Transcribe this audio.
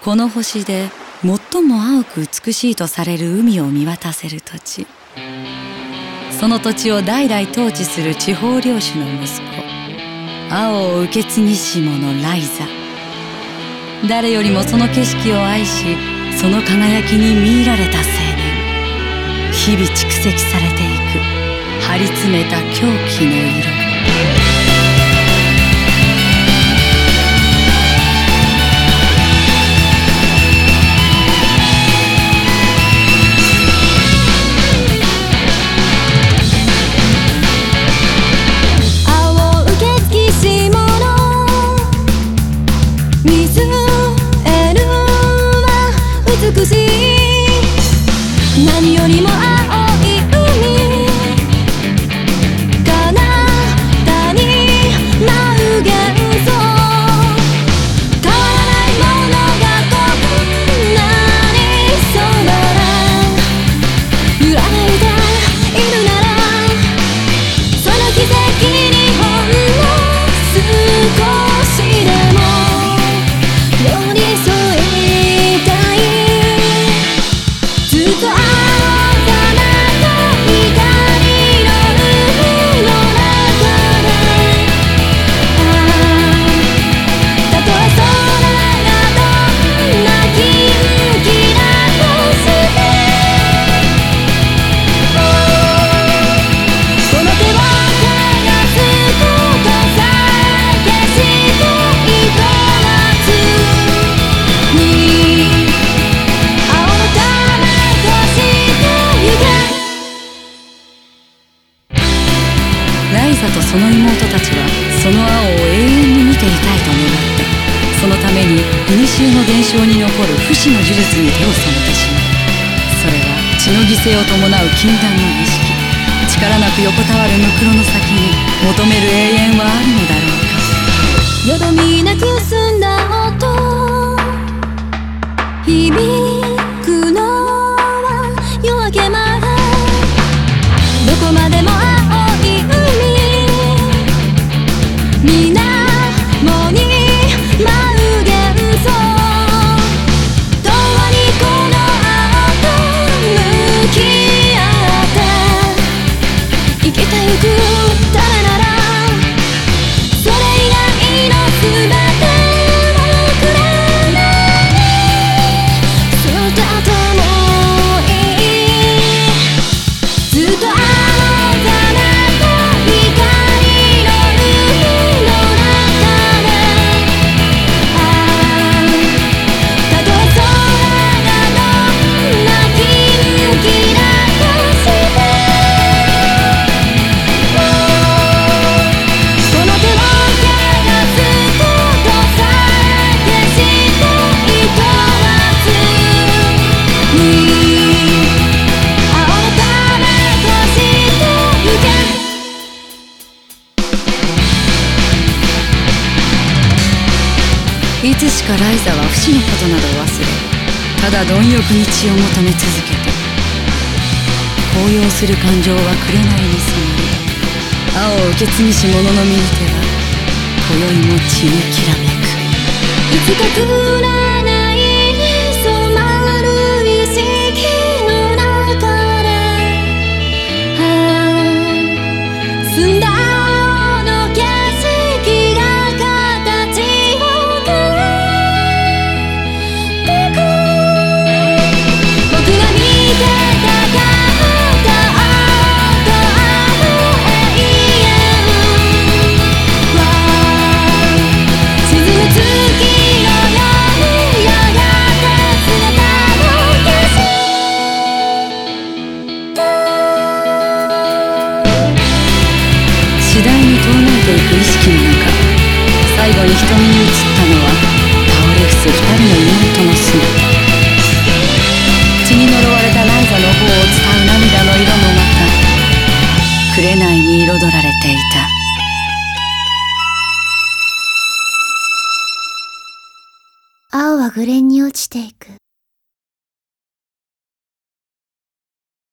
この星で最も青く美しいとされる海を見渡せる土地。その土地を代々統治する地方領主の息子青を受け継ぎし者ライザ。誰よりもその景色を愛しその輝きに魅入られた青年。日々蓄積されていく張り詰めた狂気の色。何よりもライザとその妹たちはその青を永遠に見ていたいと願ったそのために古の伝承に残る不死の呪術に手を染めてしまうそれは血の犠牲を伴う禁断の儀式。力なく横たわるムクロの先に求める永遠はあるのだろうか。よどみなく澄んだ音。響くのは夜明け前。どこまでいつしかライザは不死のことなどを忘れただ貪欲に血を求め続けた高揚する感情は紅に染まり青を受け継ぎし者の右手は今宵も血にきらめく。いつか紅に瞳に映ったのは倒れ伏す二人の妹の姿血に呪われたライザの方を伝う涙の色もまた紅に彩られていた。青はグレンに落ちていく。